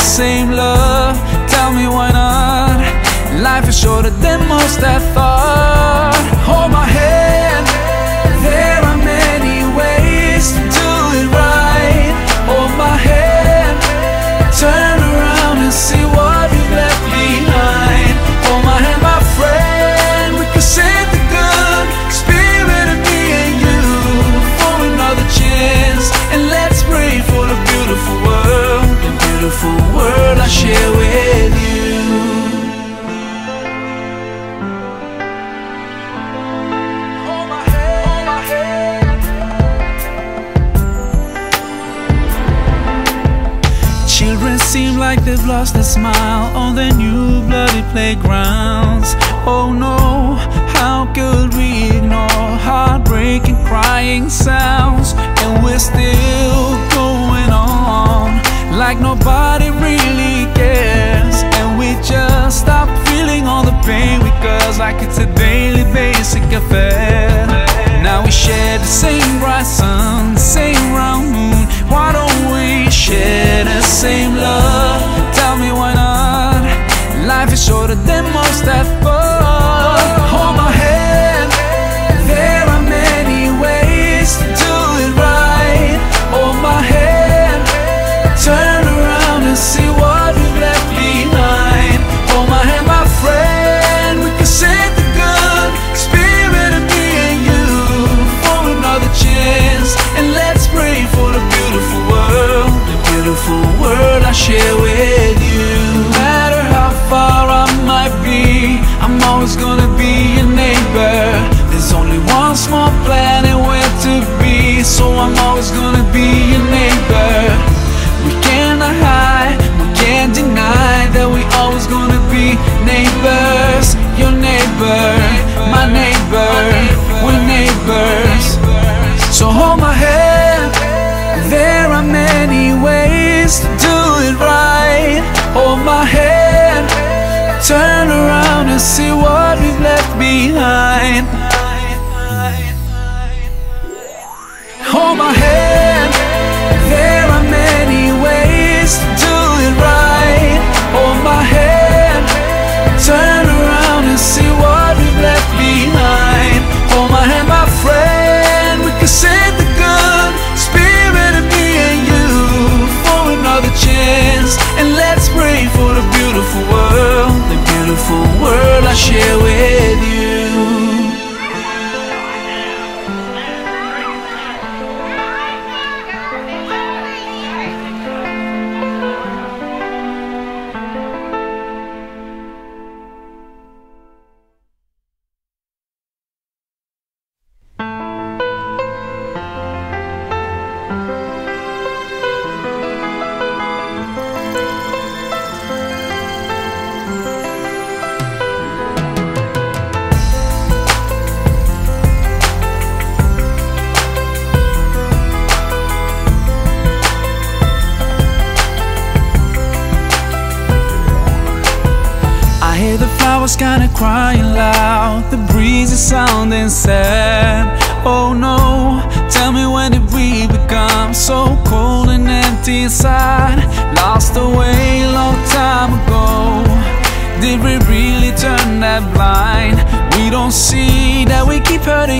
Same love? Tell me why not? Life is shorter than most I thought. Hold my hand. There are many ways to do it right. Hold my hand. Turn around and see what we left behind. Hold my hand, my friend. We can save the good spirit of me and you for another chance. And let's pray for the beautiful world, the beautiful world I share with you. Children seem like they've lost their smile on their new bloody playgrounds. Oh no, how could we ignore heartbreaking crying sounds? And we're still going on like nobody like it's a daily basic affair. Now we share the same bright sun, beautiful world I share with ways to do it right. Hold my hand. Turn around and see what world I flowers kinda crying loud. The breeze is sounding sad. Oh no, tell me when did we become so cold and empty inside? Lost away a long time ago. Did we really turn that blind? We don't see that we keep hurting.